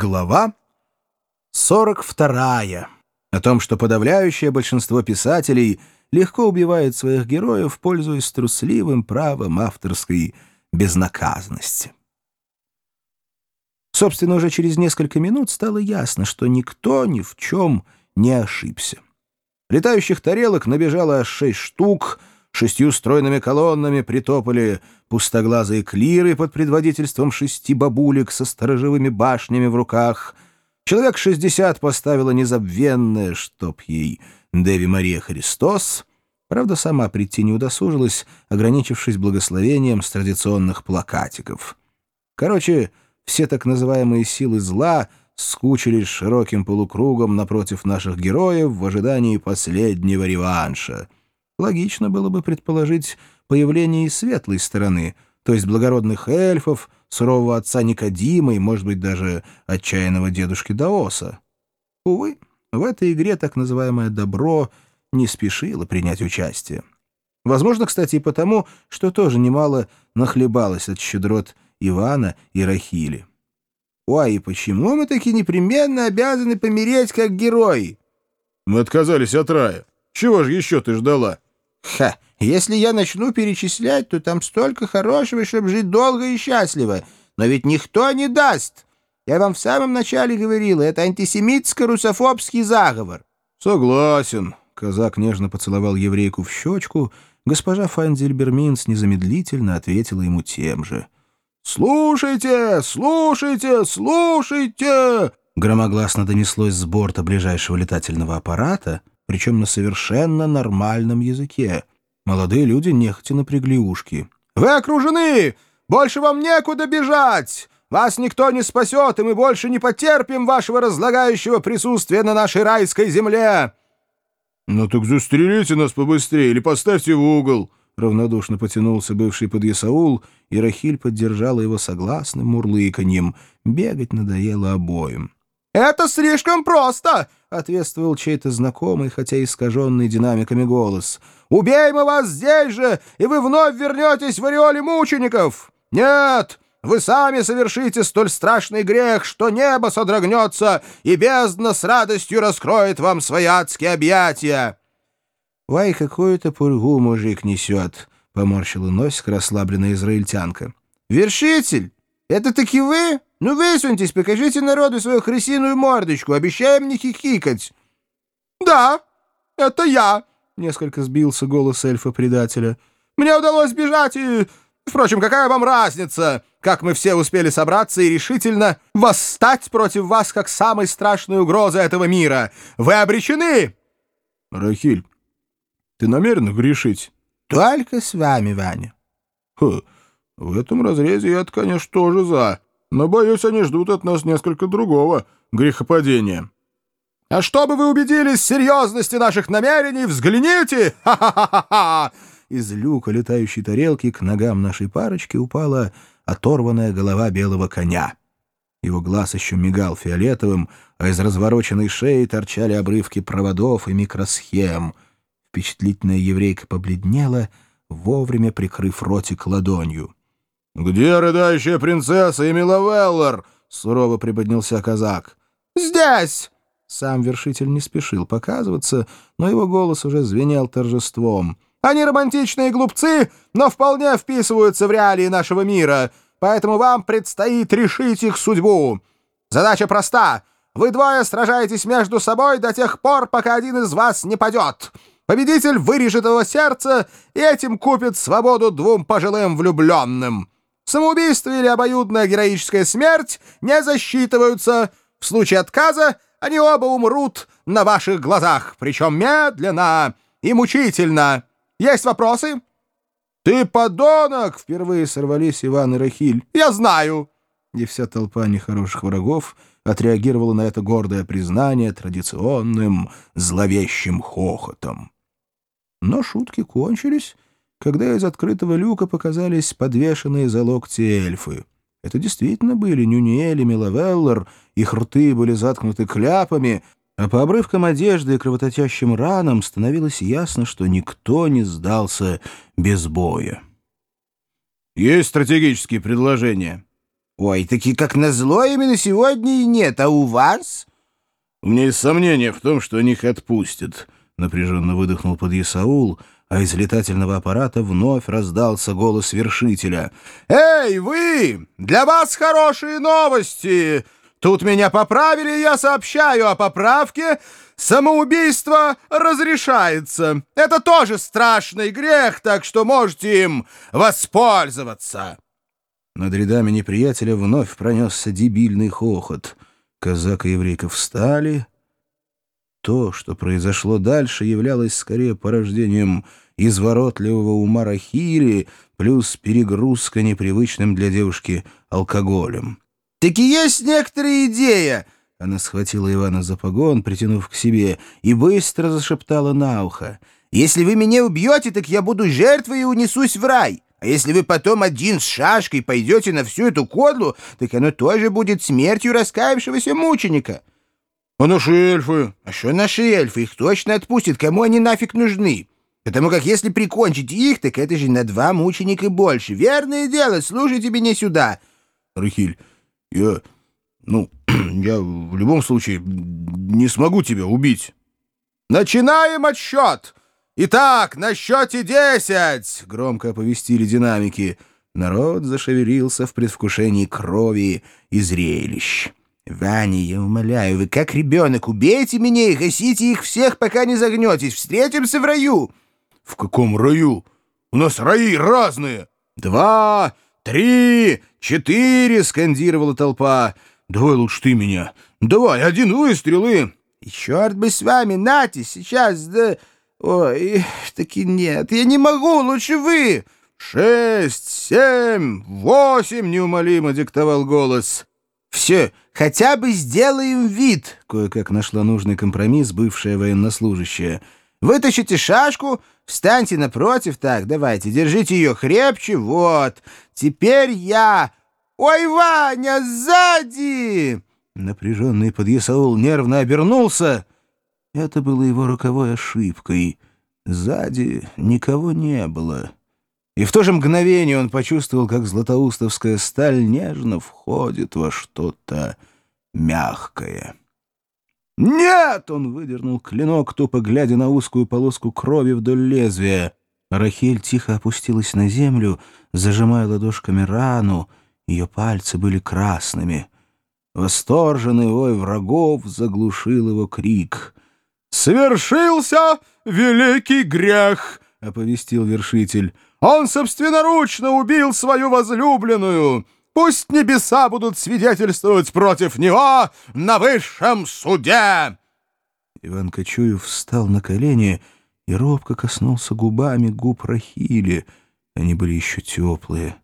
Глава 42. О том, что подавляющее большинство писателей легко убивает своих героев, пользуясь трусливым правом авторской безнаказанности. Собственно, уже через несколько минут стало ясно, что никто ни в чем не ошибся. Летающих тарелок набежало аж шесть штук, шестью стройными колоннами притопали пустоглазые клиры под предводительством шести бабулек со сторожевыми башнями в руках. Человек шестьдесят поставила незабвенная, чтоб ей, Деви Мария Христос. Правда, сама прийти не удосужилась, ограничившись благословением с традиционных плакатиков. Короче, все так называемые силы зла скучились широким полукругом напротив наших героев в ожидании последнего реванша. Логично было бы предположить появление и светлой стороны, то есть благородных эльфов, сурового отца Никодима и, может быть, даже отчаянного дедушки Даоса. Увы, в этой игре так называемое «добро» не спешило принять участие. Возможно, кстати, и потому, что тоже немало нахлебалось от щедрот Ивана и Рахили. «Ой, и почему мы таки непременно обязаны помереть как герои?» «Мы отказались от рая. Чего же еще ты ждала?» «Ха! Если я начну перечислять, то там столько хорошего, чтобы жить долго и счастливо. Но ведь никто не даст. Я вам в самом начале говорил, это антисемитско-русофобский заговор». «Согласен». Казак нежно поцеловал еврейку в щечку. Госпожа Файнзельберминс незамедлительно ответила ему тем же. «Слушайте! Слушайте! Слушайте!» Громогласно донеслось с борта ближайшего летательного аппарата, причем на совершенно нормальном языке. Молодые люди нехотя напрягли ушки. «Вы окружены! Больше вам некуда бежать! Вас никто не спасет, и мы больше не потерпим вашего разлагающего присутствия на нашей райской земле!» «Ну так застрелите нас побыстрее или поставьте в угол!» Равнодушно потянулся бывший подъясаул, и Рахиль поддержала его согласным мурлыканьем. Бегать надоело обоим. «Это слишком просто!» — ответствовал чей-то знакомый, хотя искаженный динамиками голос. «Убей мы вас здесь же, и вы вновь вернетесь в ореоле мучеников! Нет, вы сами совершите столь страшный грех, что небо содрогнется, и бездна с радостью раскроет вам свои адские объятия!» «Вай, какую-то пургу мужик несет!» — поморщила носик расслабленная израильтянка. «Вершитель, это таки вы?» «Ну высуньтесь, покажите народу свою крысиную мордочку, обещаем не хихикать». «Да, это я», — несколько сбился голос эльфа-предателя. «Мне удалось бежать и... Впрочем, какая вам разница, как мы все успели собраться и решительно восстать против вас как самой страшной угрозы этого мира? Вы обречены!» «Рахиль, ты намерена грешить?» «Только с вами, Ваня». «Хм, в этом разрезе я конечно, тоже за». Но, боюсь, они ждут от нас несколько другого грехопадения. А чтобы вы убедились в серьезности наших намерений, взгляните! Ха-ха-ха-ха!» Из люка летающей тарелки к ногам нашей парочки упала оторванная голова белого коня. Его глаз еще мигал фиолетовым, а из развороченной шеи торчали обрывки проводов и микросхем. Впечатлительная еврейка побледнела, вовремя прикрыв ротик ладонью. «Где рыдающая принцесса и Миловеллар?» — сурово приподнялся казак. «Здесь!» Сам вершитель не спешил показываться, но его голос уже звенел торжеством. «Они романтичные глупцы, но вполне вписываются в реалии нашего мира, поэтому вам предстоит решить их судьбу. Задача проста. Вы двое сражаетесь между собой до тех пор, пока один из вас не падет. Победитель вырежет его сердце и этим купит свободу двум пожилым влюбленным». Самоубийство или обоюдная героическая смерть не засчитываются. В случае отказа они оба умрут на ваших глазах, причем медленно и мучительно. Есть вопросы?» «Ты подонок!» — впервые сорвались Иван и Рахиль. «Я знаю!» И вся толпа нехороших врагов отреагировала на это гордое признание традиционным зловещим хохотом. Но шутки кончились, когда из открытого люка показались подвешенные за локти эльфы. Это действительно были Нюниэль и Миловеллар, их рты были заткнуты кляпами, а по обрывкам одежды и кровоточащим ранам становилось ясно, что никто не сдался без боя. «Есть стратегические предложения. Ой, таки как назло именно сегодня и нет, а у вас? У меня есть сомнения в том, что они их отпустят, напряженно выдохнул подъясаул, а из летательного аппарата вновь раздался голос вершителя. «Эй, вы! Для вас хорошие новости! Тут меня поправили, я сообщаю о поправке. Самоубийство разрешается. Это тоже страшный грех, так что можете им воспользоваться». Над рядами неприятеля вновь пронесся дебильный хохот. Казак и еврейка встали. То, что произошло дальше, являлось скорее порождением изворотливого ума Рахили плюс перегрузка непривычным для девушки алкоголем. «Так и есть некоторая идея!» Она схватила Ивана за погон, притянув к себе, и быстро зашептала на ухо. «Если вы меня убьете, так я буду жертвой и унесусь в рай. А если вы потом один с шашкой пойдете на всю эту кодлу, так оно тоже будет смертью раскаявшегося мученика». «А наши эльфы?» «А что наши эльфы? Их точно отпустят. Кому они нафиг нужны?» Потому как если прикончить их, так это же на два мученика больше. Верное дело, слушайте меня сюда. Рахиль, я... Ну, я в любом случае не смогу тебя убить. Начинаем отсчет! Итак, на счете десять! Громко оповестили динамики. Народ зашевелился в предвкушении крови и зрелищ. «Ваня, я умоляю, вы как ребенок, убейте меня и гасите их всех, пока не загнетесь. Встретимся в раю!» «В каком раю? У нас раи разные!» «Два, три, четыре!» — скандировала толпа. «Давай лучше ты меня. Давай, один выстрел и...» «Черт бы с вами, нате, сейчас, да...» «Ой, таки нет, я не могу, лучше вы!» «Шесть, семь, восемь!» — неумолимо диктовал голос. «Все, хотя бы сделаем вид!» — кое-как нашла нужный компромисс бывшая военнослужащая — Вытащите шашку, встаньте напротив. Так, давайте, держите ее крепче. Вот. Теперь я... Ой, Ваня, сзади!» Напряженный подъясаул нервно обернулся. Это было его роковой ошибкой. Сзади никого не было. И в то же мгновение он почувствовал, как златоустовская сталь нежно входит во что-то мягкое. «Нет!» — он выдернул клинок, тупо глядя на узкую полоску крови вдоль лезвия. Рахель тихо опустилась на землю, зажимая ладошками рану. Ее пальцы были красными. Восторженный вой врагов заглушил его крик. «Свершился великий грех!» — оповестил вершитель. «Он собственноручно убил свою возлюбленную!» Пусть небеса будут свидетельствовать против него на высшем суде!» Иван Кочуев встал на колени и робко коснулся губами губ Рахили. Они были еще теплые.